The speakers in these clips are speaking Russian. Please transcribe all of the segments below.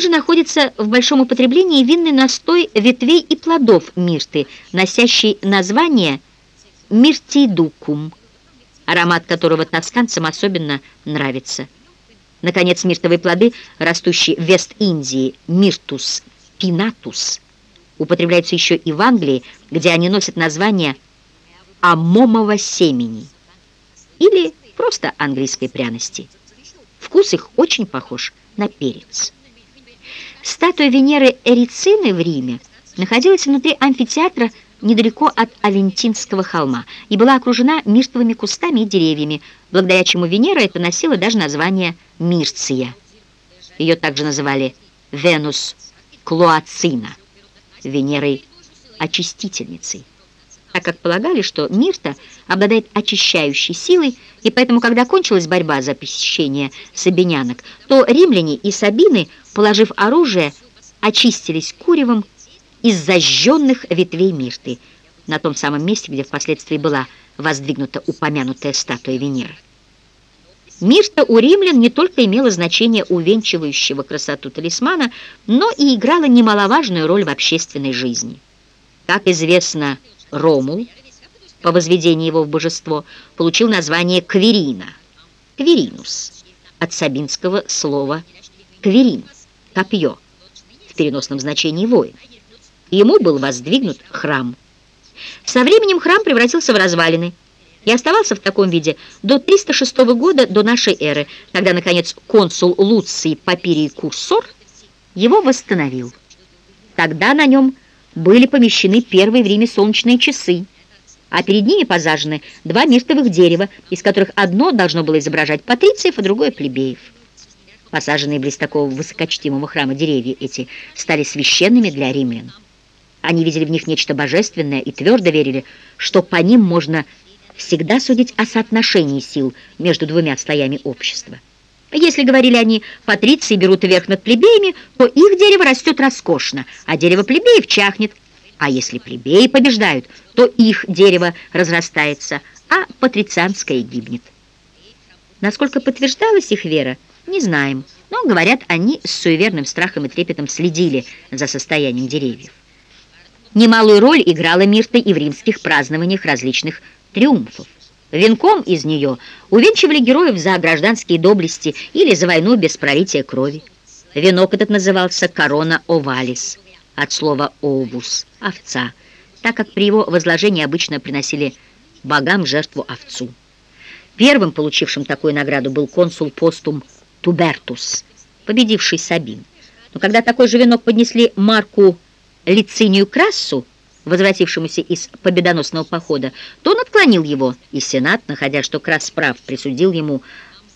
Также находится в большом употреблении винный настой ветвей и плодов мирты, носящий название миртидукум, аромат которого тосканцам особенно нравится. Наконец, миртовые плоды, растущие в Вест-Индии, миртус пинатус, употребляются еще и в Англии, где они носят название амомового семени или просто английской пряности. Вкус их очень похож на перец. Статуя Венеры Эрицины в Риме находилась внутри амфитеатра недалеко от Авентинского холма и была окружена миртовыми кустами и деревьями, благодаря чему Венера это носила даже название Мирция. Ее также называли Венус Клоацина, Венерой очистительницей так как полагали, что Мирта обладает очищающей силой, и поэтому, когда кончилась борьба за посещение сабинянок, то римляне и сабины, положив оружие, очистились куревом из зажженных ветвей Мирты, на том самом месте, где впоследствии была воздвигнута упомянутая статуя Венеры. Мирта у римлян не только имела значение увенчивающего красоту талисмана, но и играла немаловажную роль в общественной жизни. Как известно, Ромул, по возведении его в божество, получил название Кверина, Кверинус, от сабинского слова «кверин» — копье, в переносном значении воин. Ему был воздвигнут храм. Со временем храм превратился в развалины и оставался в таком виде до 306 года до нашей эры, когда, наконец, консул Луций Папирий Курсор его восстановил. Тогда на нем были помещены первые в Риме солнечные часы, а перед ними посажены два миртовых дерева, из которых одно должно было изображать патрициев, а другое плебеев. Посаженные близ такого высокочтимого храма деревья эти стали священными для римлян. Они видели в них нечто божественное и твердо верили, что по ним можно всегда судить о соотношении сил между двумя слоями общества. Если, говорили они, патриции берут верх над плебеями, то их дерево растет роскошно, а дерево плебеев чахнет. А если плебеи побеждают, то их дерево разрастается, а патрицианское гибнет. Насколько подтверждалась их вера, не знаем, но, говорят, они с суеверным страхом и трепетом следили за состоянием деревьев. Немалую роль играла Мирта и в римских празднованиях различных триумфов. Венком из нее увенчивали героев за гражданские доблести или за войну без пролития крови. Венок этот назывался «корона овалис», от слова «овус» — «овца», так как при его возложении обычно приносили богам жертву овцу. Первым получившим такую награду был консул постум Тубертус, победивший Сабин. Но когда такой же венок поднесли Марку Лицинию Крассу, возвратившемуся из победоносного похода, то он отклонил его, и Сенат, находя, что Крас прав, присудил ему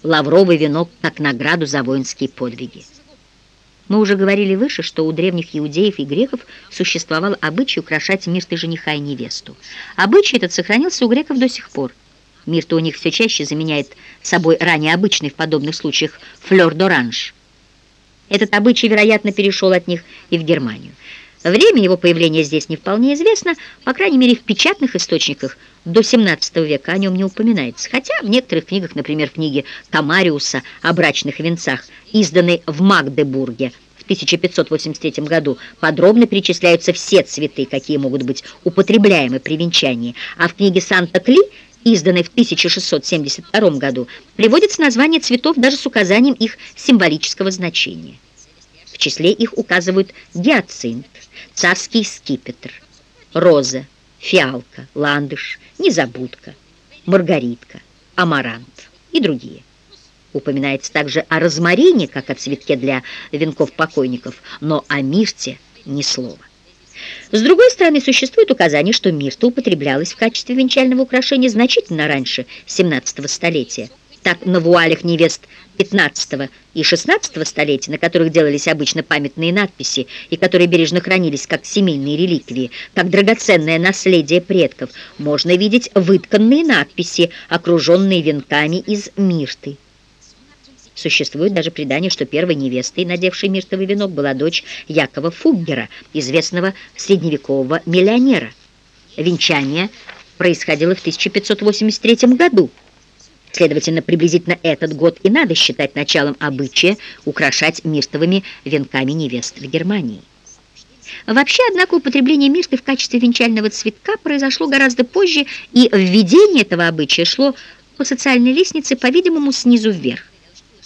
лавровый венок как награду за воинские подвиги. Мы уже говорили выше, что у древних иудеев и греков существовал обычай украшать мирты жениха и невесту. Обычай этот сохранился у греков до сих пор. Мирта у них все чаще заменяет собой ранее обычный в подобных случаях флёр-д'оранж. Этот обычай, вероятно, перешел от них и в Германию. Время его появления здесь не вполне известно, по крайней мере, в печатных источниках до 17 века о нем не упоминается, хотя в некоторых книгах, например, в книге Тамариуса о брачных венцах, изданной в Магдебурге в 1583 году, подробно перечисляются все цветы, какие могут быть употребляемы при венчании, а в книге Санта-Кли изданной в 1672 году, приводится название цветов даже с указанием их символического значения. В числе их указывают гиацинт, царский скипетр, роза, фиалка, ландыш, незабудка, маргаритка, амарант и другие. Упоминается также о розмарине, как о цветке для венков покойников, но о мирте ни слова. С другой стороны, существует указание, что мирта употреблялась в качестве венчального украшения значительно раньше 17 столетия. Так на вуалях невест 15 и 16 столетия, на которых делались обычно памятные надписи и которые бережно хранились как семейные реликвии, как драгоценное наследие предков, можно видеть вытканные надписи, окруженные венками из мирты. Существует даже предание, что первой невестой, надевшей миртовый венок, была дочь Якова Фуггера, известного средневекового миллионера. Венчание происходило в 1583 году. Следовательно, приблизительно этот год и надо считать началом обычая украшать миртовыми венками невест в Германии. Вообще, однако, употребление мирты в качестве венчального цветка произошло гораздо позже, и введение этого обычая шло по социальной лестнице, по-видимому, снизу вверх,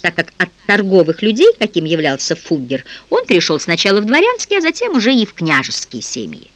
так как от торговых людей, каким являлся Фуггер, он перешел сначала в дворянские, а затем уже и в княжеские семьи.